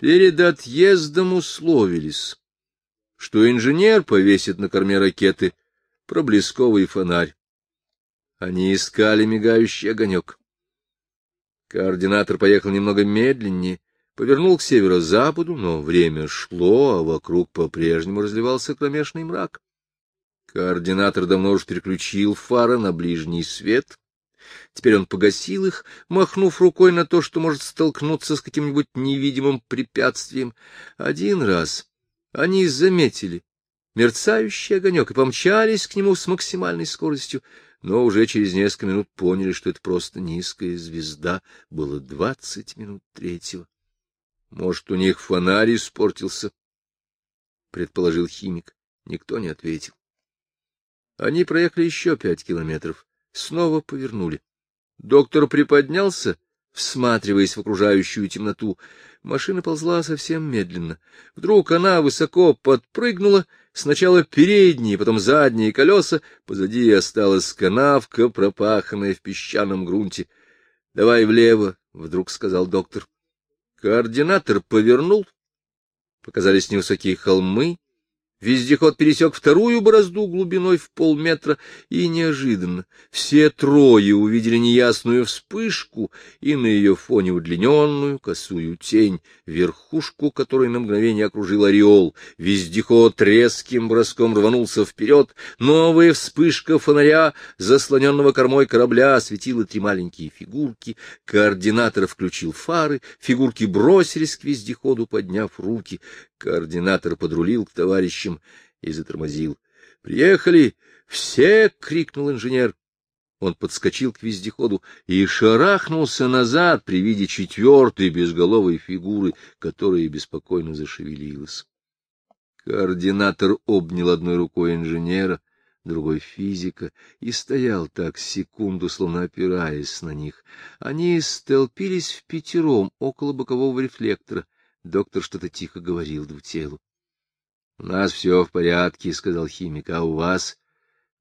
Перед отъездом условились, что инженер повесит на корме ракеты проблесковый фонарь. Они искали мигающий огонек. Координатор поехал немного медленнее, повернул к северо-западу, но время шло, а вокруг по-прежнему разливался кромешный мрак. Координатор давно уж переключил фары на ближний свет. Теперь он погасил их, махнув рукой на то, что может столкнуться с каким-нибудь невидимым препятствием. Один раз они заметили мерцающий огонек и помчались к нему с максимальной скоростью, но уже через несколько минут поняли, что это просто низкая звезда. Было двадцать минут третьего. Может, у них фонарь испортился? — предположил химик. Никто не ответил. Они проехали еще пять километров, снова повернули. Доктор приподнялся, всматриваясь в окружающую темноту. Машина ползла совсем медленно. Вдруг она высоко подпрыгнула, сначала передние, потом задние колеса, позади осталась канавка, пропаханная в песчаном грунте. — Давай влево, — вдруг сказал доктор. Координатор повернул. Показались невысокие холмы, Вездеход пересек вторую борозду глубиной в полметра, и неожиданно все трое увидели неясную вспышку и на ее фоне удлиненную косую тень, верхушку которой на мгновение окружил ореол. Вездеход резким броском рванулся вперед, новая вспышка фонаря, заслоненного кормой корабля, осветила три маленькие фигурки, координатор включил фары, фигурки бросились к вездеходу, подняв руки. Координатор подрулил к товарищам и затормозил. — Приехали! Все! — крикнул инженер. Он подскочил к вездеходу и шарахнулся назад при виде четвертой безголовой фигуры, которая беспокойно зашевелилась. Координатор обнял одной рукой инженера, другой физика, и стоял так секунду, словно опираясь на них. Они столпились в пятером около бокового рефлектора. Доктор что-то тихо говорил двутелу. — У нас все в порядке, — сказал химик, — а у вас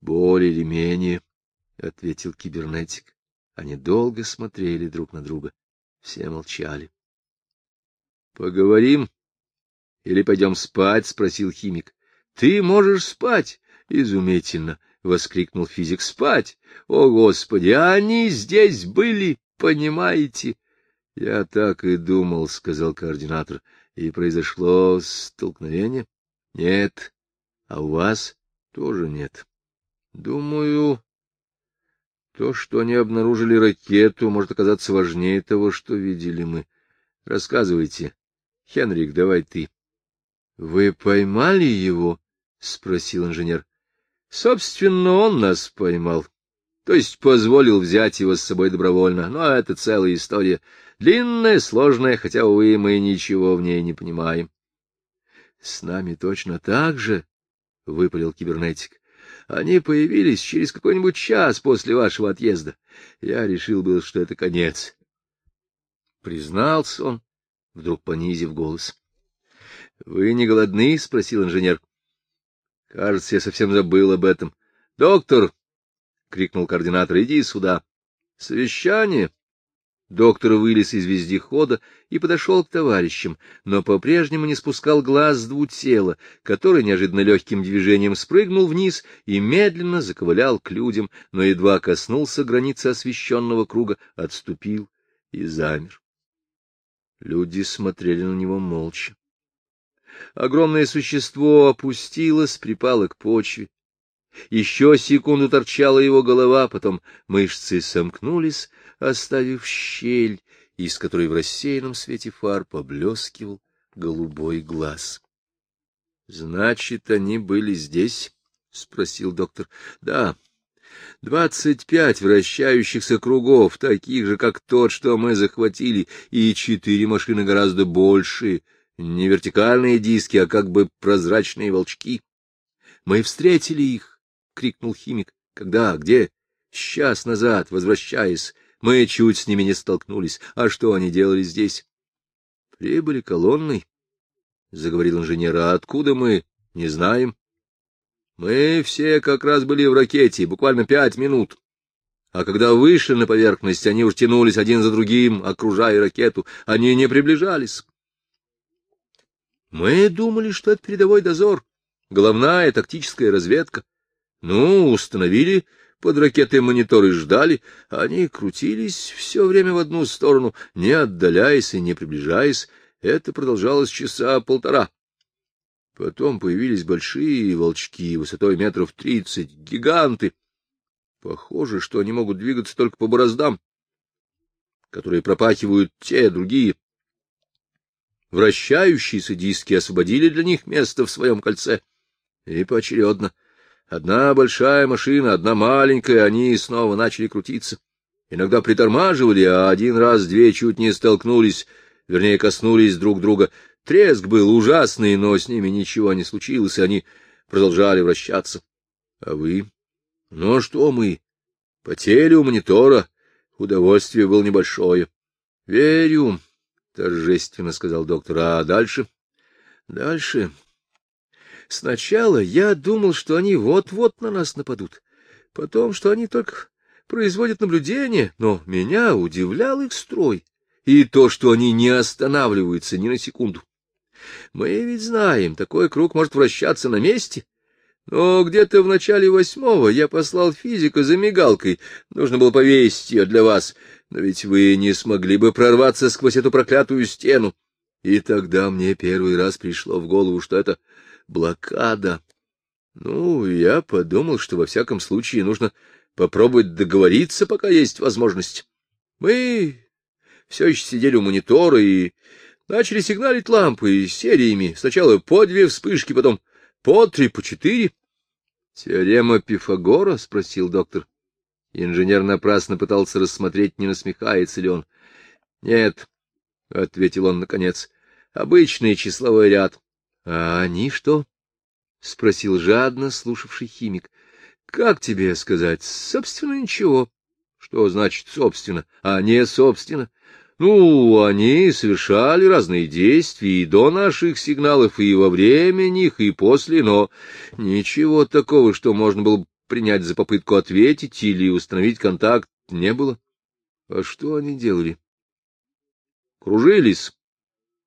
более или менее, — ответил кибернетик. Они долго смотрели друг на друга. Все молчали. — Поговорим или пойдем спать? — спросил химик. — Ты можешь спать? — Изумительно! — воскликнул физик. — Спать! О, Господи! Они здесь были, понимаете? — Я так и думал, — сказал координатор. — И произошло столкновение? — Нет. А у вас тоже нет. Думаю, то, что они обнаружили ракету, может оказаться важнее того, что видели мы. Рассказывайте. Хенрик, давай ты. — Вы поймали его? — спросил инженер. — Собственно, он нас поймал. То есть позволил взять его с собой добровольно. Но это целая история. Длинная, сложная, хотя, увы, мы ничего в ней не понимаем. — С нами точно так же, — выпалил кибернетик. — Они появились через какой-нибудь час после вашего отъезда. Я решил был, что это конец. Признался он, вдруг понизив голос. — Вы не голодны? — спросил инженер. — Кажется, я совсем забыл об этом. — Доктор, — крикнул координатор, — иди сюда. — Совещание. Доктор вылез из вездехода и подошел к товарищам, но по-прежнему не спускал глаз с двутела, который неожиданно легким движением спрыгнул вниз и медленно заковылял к людям, но едва коснулся границы освещенного круга, отступил и замер. Люди смотрели на него молча. Огромное существо опустилось, припало к почве, еще секунду торчала его голова, потом мышцы сомкнулись, оставив щель, из которой в рассеянном свете фар поблескивал голубой глаз. — Значит, они были здесь? — спросил доктор. — Да. Двадцать пять вращающихся кругов, таких же, как тот, что мы захватили, и четыре машины гораздо большие, не вертикальные диски, а как бы прозрачные волчки. Мы встретили их крикнул химик. — Когда? Где? — Сейчас назад, возвращаясь. Мы чуть с ними не столкнулись. А что они делали здесь? — Прибыли колонной, — заговорил инженер. — А откуда мы? Не знаем. Мы все как раз были в ракете, буквально пять минут. А когда вышли на поверхность, они уж тянулись один за другим, окружая ракету. Они не приближались. Мы думали, что это передовой дозор, головная тактическая разведка. Ну, установили под ракетой мониторы ждали, они крутились все время в одну сторону, не отдаляясь и не приближаясь. Это продолжалось часа полтора. Потом появились большие волчки высотой метров тридцать, гиганты. Похоже, что они могут двигаться только по бороздам, которые пропахивают те другие. Вращающиеся диски освободили для них место в своем кольце. И поочередно — Одна большая машина, одна маленькая, они снова начали крутиться. Иногда притормаживали, а один раз две чуть не столкнулись, вернее, коснулись друг друга. Треск был ужасный, но с ними ничего не случилось, и они продолжали вращаться. А вы? Ну, что мы? Потели у монитора. Удовольствие было небольшое. — Верю, — торжественно сказал доктор. — А дальше? — Дальше. Сначала я думал, что они вот-вот на нас нападут, потом, что они только производят наблюдение, но меня удивлял их строй и то, что они не останавливаются ни на секунду. Мы ведь знаем, такой круг может вращаться на месте. Но где-то в начале восьмого я послал физика за мигалкой. Нужно было повесить ее для вас. Но ведь вы не смогли бы прорваться сквозь эту проклятую стену. И тогда мне первый раз пришло в голову, что это блокада. Ну, я подумал, что во всяком случае нужно попробовать договориться, пока есть возможность. Мы все еще сидели у монитора и начали сигналить лампы сериями. Сначала по две вспышки, потом по три, по четыре. — Теорема Пифагора? — спросил доктор. Инженер напрасно пытался рассмотреть, не насмехается ли он. — Нет, — ответил он наконец, — обычный числовой ряд. — А они что? — спросил жадно слушавший химик. — Как тебе сказать? Собственно, ничего. — Что значит «собственно», а не «собственно»? Ну, они совершали разные действия и до наших сигналов, и во время них, и после, но ничего такого, что можно было принять за попытку ответить или установить контакт, не было. А что они делали? Кружились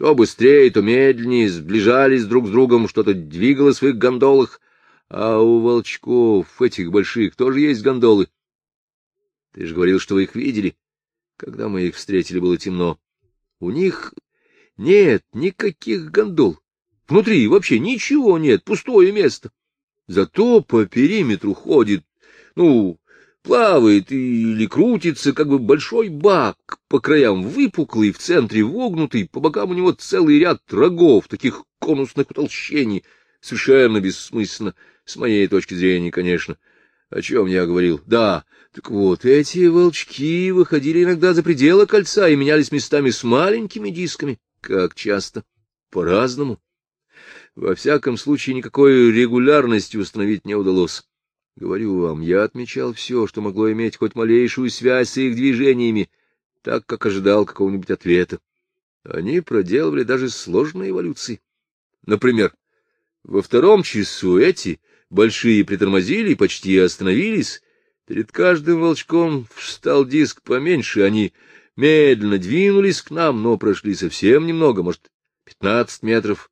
то быстрее, то медленнее, сближались друг с другом, что-то двигалось в их гондолах. А у волчков, этих больших, тоже есть гондолы. Ты же говорил, что вы их видели. Когда мы их встретили, было темно. У них нет никаких гондол. Внутри вообще ничего нет, пустое место. Зато по периметру ходит, ну, плавает или крутится, как бы большой бак, по краям выпуклый, в центре вогнутый, по бокам у него целый ряд рогов, таких конусных утолщений, совершенно бессмысленно, с моей точки зрения, конечно. О чем я говорил? Да, так вот, эти волчки выходили иногда за пределы кольца и менялись местами с маленькими дисками. Как часто? По-разному. Во всяком случае, никакой регулярности установить не удалось. Говорю вам, я отмечал все, что могло иметь хоть малейшую связь с их движениями, так как ожидал какого-нибудь ответа. Они проделывали даже сложные эволюции. Например, во втором часу эти большие притормозили и почти остановились. Перед каждым волчком встал диск поменьше, они медленно двинулись к нам, но прошли совсем немного, может, пятнадцать метров.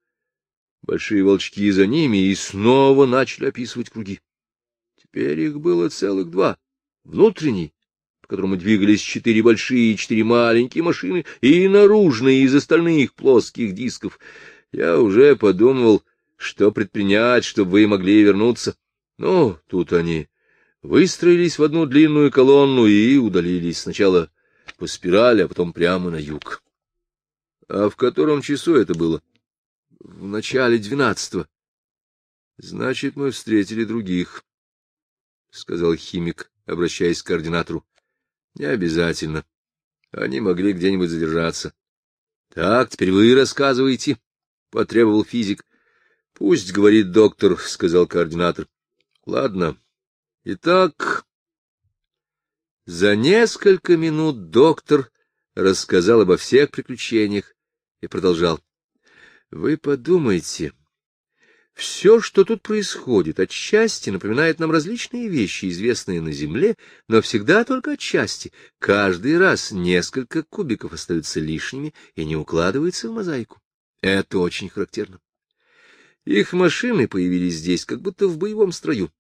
Большие волчки за ними и снова начали описывать круги. Теперь их было целых два. Внутренний, по которому двигались четыре большие и четыре маленькие машины, и наружный из остальных плоских дисков. Я уже подумывал, что предпринять, чтобы вы могли вернуться. Но тут они выстроились в одну длинную колонну и удалились сначала по спирали, а потом прямо на юг. А в котором часу это было? В начале двенадцатого. Значит, мы встретили других. — сказал химик, обращаясь к координатору. — Не обязательно. Они могли где-нибудь задержаться. — Так, теперь вы рассказываете, — потребовал физик. — Пусть, — говорит доктор, — сказал координатор. — Ладно. Итак... За несколько минут доктор рассказал обо всех приключениях и продолжал. — Вы подумайте, все, что тут происходит, отчасти напоминает нам различные вещи, известные на Земле, но всегда только отчасти. Каждый раз несколько кубиков остаются лишними и не укладываются в мозаику. Это очень характерно. Их машины появились здесь, как будто в боевом строю.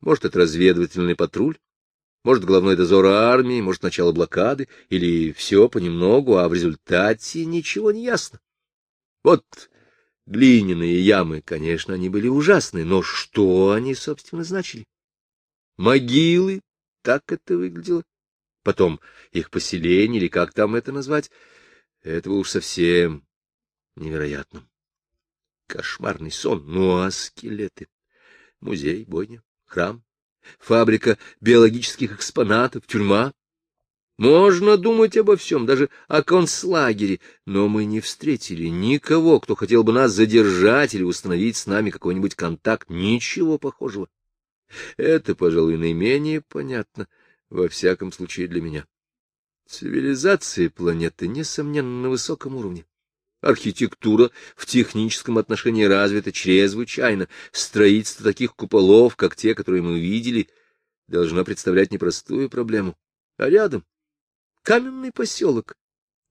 Может, это разведывательный патруль, может, головной дозор армии, может, начало блокады, или все понемногу, а в результате ничего не ясно. Вот глиняные ямы, конечно, они были ужасны, но что они, собственно, значили? Могилы, так это выглядело. Потом их поселение, или как там это назвать, это было уж совсем невероятным. Кошмарный сон. Ну а скелеты? Музей, бойня, храм, фабрика биологических экспонатов, тюрьма. Можно думать обо всем, даже о концлагере, но мы не встретили никого, кто хотел бы нас задержать или установить с нами какой-нибудь контакт, ничего похожего. Это, пожалуй, наименее понятно, во всяком случае для меня. Цивилизация планеты, несомненно, на высоком уровне. Архитектура в техническом отношении развита чрезвычайно. Строительство таких куполов, как те, которые мы видели, должно представлять непростую проблему. А рядом каменный поселок,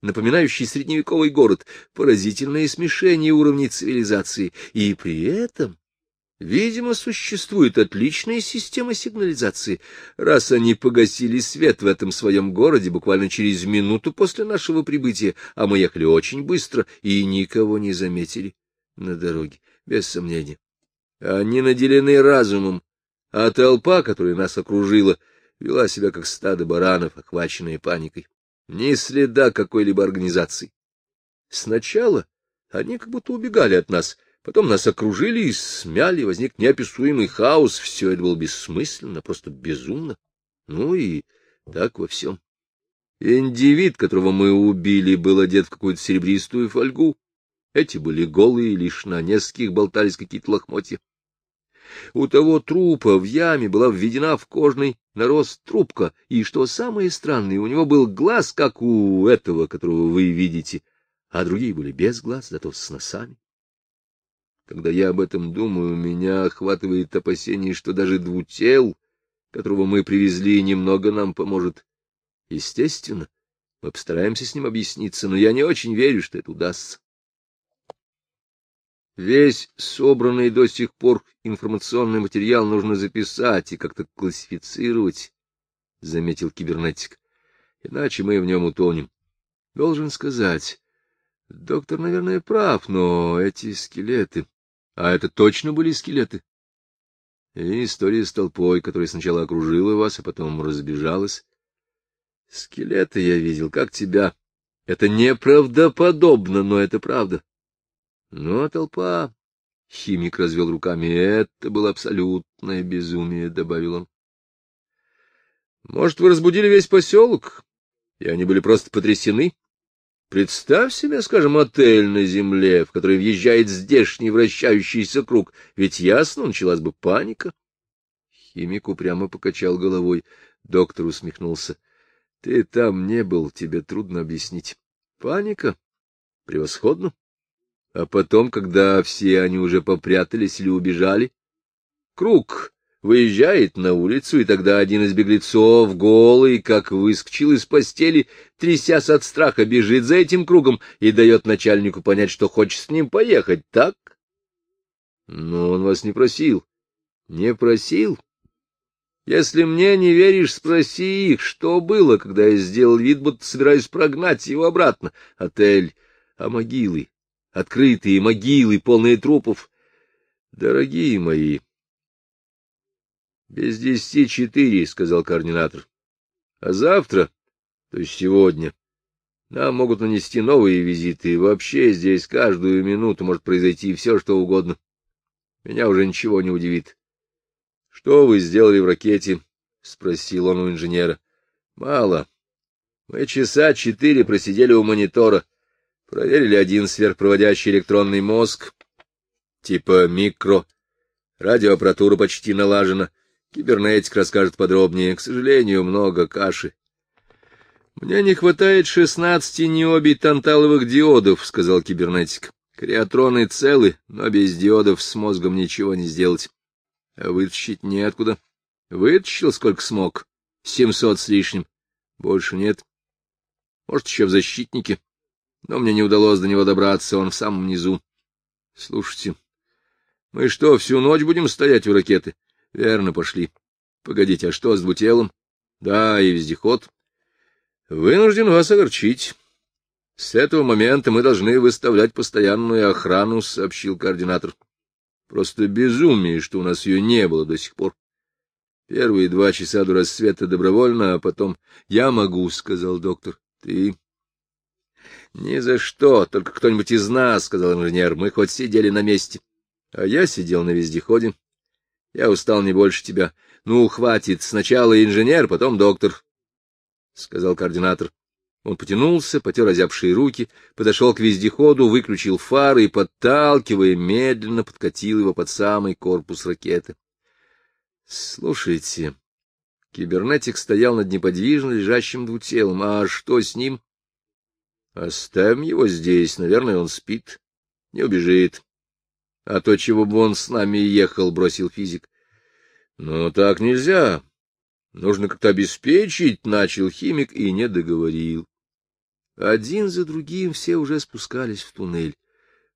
напоминающий средневековый город, поразительное смешение уровней цивилизации, и при этом Видимо, существует отличная система сигнализации, раз они погасили свет в этом своем городе буквально через минуту после нашего прибытия, а мы ехали очень быстро и никого не заметили на дороге, без сомнения. Они наделены разумом, а толпа, которая нас окружила, вела себя как стадо баранов, охваченные паникой. Ни следа какой-либо организации. Сначала они как будто убегали от нас — Потом нас окружили и смяли, возник неописуемый хаос. Все это было бессмысленно, просто безумно. Ну и так во всем. Индивид, которого мы убили, был одет в какую-то серебристую фольгу. Эти были голые, лишь на нескольких болтались какие-то лохмотья. У того трупа в яме была введена в кожный нарост трубка, и, что самое странное, у него был глаз, как у этого, которого вы видите, а другие были без глаз, зато с носами. Когда я об этом думаю, меня охватывает опасение, что даже двутел, которого мы привезли, немного нам поможет. Естественно, мы постараемся с ним объясниться, но я не очень верю, что это удастся. Весь собранный до сих пор информационный материал нужно записать и как-то классифицировать, — заметил кибернетик. Иначе мы в нем утонем. Должен сказать, доктор, наверное, прав, но эти скелеты... А это точно были скелеты? И история с толпой, которая сначала окружила вас, а потом разбежалась. Скелеты я видел, как тебя. Это неправдоподобно, но это правда. Ну, а толпа... Химик развел руками. Это было абсолютное безумие, — добавил он. Может, вы разбудили весь поселок, и они были просто потрясены? Представь себе, скажем, отель на земле, в который въезжает здешний вращающийся круг, ведь ясно, началась бы паника. Химик упрямо покачал головой. Доктор усмехнулся. — Ты там не был, тебе трудно объяснить. Паника? Превосходно. А потом, когда все они уже попрятались или убежали, круг выезжает на улицу, и тогда один из беглецов, голый, как выскочил из постели, трясясь от страха, бежит за этим кругом и дает начальнику понять, что хочет с ним поехать, так? Но он вас не просил. Не просил? Если мне не веришь, спроси их, что было, когда я сделал вид, будто собираюсь прогнать его обратно. Отель, а могилы, открытые могилы, полные трупов. Дорогие мои, — Без десяти четыре, — сказал координатор. — А завтра, то есть сегодня, нам могут нанести новые визиты, вообще здесь каждую минуту может произойти все, что угодно. Меня уже ничего не удивит. — Что вы сделали в ракете? — спросил он у инженера. — Мало. Мы часа четыре просидели у монитора, проверили один сверхпроводящий электронный мозг, типа микро, радиоаппаратура почти налажена — Кибернетик расскажет подробнее. К сожалению, много каши. — Мне не хватает шестнадцати необий танталовых диодов, — сказал кибернетик. — Креатроны целы, но без диодов с мозгом ничего не сделать. А вытащить неоткуда. Вытащил сколько смог. Семьсот с лишним. Больше нет. Может, еще в защитнике. Но мне не удалось до него добраться, он в самом низу. Слушайте, мы что, всю ночь будем стоять у ракеты? Верно, пошли. Погодите, а что с двутелом? Да, и вездеход. Вынужден вас огорчить. С этого момента мы должны выставлять постоянную охрану, сообщил координатор. Просто безумие, что у нас ее не было до сих пор. Первые два часа до рассвета добровольно, а потом... — Я могу, — сказал доктор. — Ты... — Ни за что, только кто-нибудь из нас, — сказал инженер, — мы хоть сидели на месте. А я сидел на вездеходе. Я устал не больше тебя. Ну, хватит, сначала инженер, потом доктор, — сказал координатор. Он потянулся, потер озябшие руки, подошел к вездеходу, выключил фары и, подталкивая, медленно подкатил его под самый корпус ракеты. Слушайте, кибернетик стоял над неподвижно лежащим двутелом. А что с ним? Оставим его здесь, наверное, он спит, не убежит. А то, чего бы он с нами ехал, бросил физик. Но так нельзя. Нужно как-то обеспечить, начал химик и не договорил. Один за другим все уже спускались в туннель.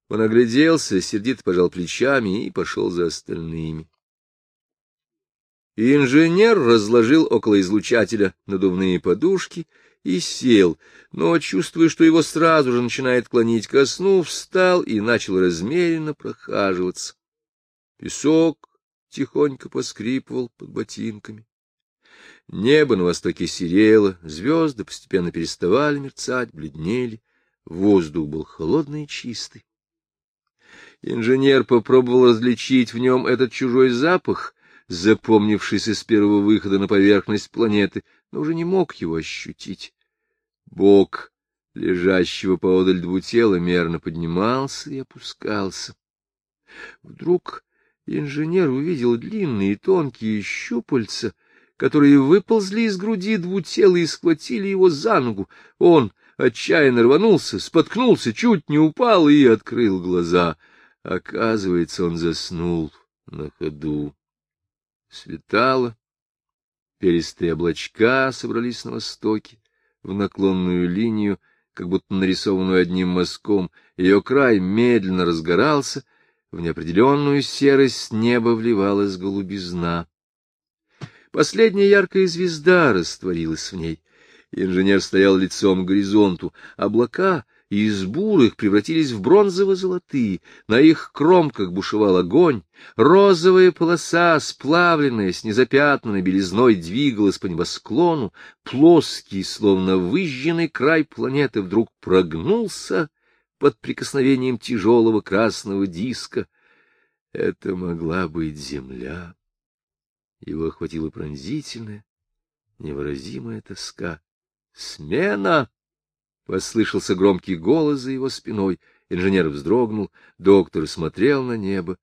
Он огляделся, сердито пожал плечами и пошел за остальными. Инженер разложил около излучателя надувные подушки и сел, но, чувствуя, что его сразу же начинает клонить ко сну, встал и начал размеренно прохаживаться. Песок тихонько поскрипывал под ботинками. Небо на востоке серело, звезды постепенно переставали мерцать, бледнели, воздух был холодный и чистый. Инженер попробовал различить в нем этот чужой запах, запомнившийся с первого выхода на поверхность планеты, но уже не мог его ощутить. Бок лежащего поодаль двутела мерно поднимался и опускался. Вдруг инженер увидел длинные тонкие щупальца, которые выползли из груди двутела и схватили его за ногу. Он отчаянно рванулся, споткнулся, чуть не упал и открыл глаза. Оказывается, он заснул на ходу. Светало, перистые облачка собрались на востоке, в наклонную линию, как будто нарисованную одним мазком, ее край медленно разгорался, в неопределенную серость неба вливалась голубизна. Последняя яркая звезда растворилась в ней. Инженер стоял лицом к горизонту. Облака — и из бурых превратились в бронзово-золотые, на их кромках бушевал огонь, розовая полоса, сплавленная с незапятнанной белизной, двигалась по небосклону, плоский, словно выжженный край планеты вдруг прогнулся под прикосновением тяжелого красного диска. Это могла быть земля. Его охватила пронзительная, невыразимая тоска. «Смена!» Послышался громкий голос за его спиной. Инженер вздрогнул, доктор смотрел на небо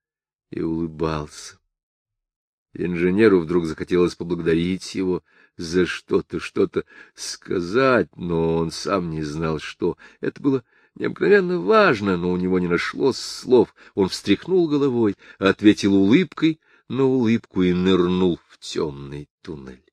и улыбался. Инженеру вдруг захотелось поблагодарить его за что-то, что-то сказать, но он сам не знал, что. Это было необыкновенно важно, но у него не нашлось слов. Он встряхнул головой, ответил улыбкой на улыбку и нырнул в темный туннель.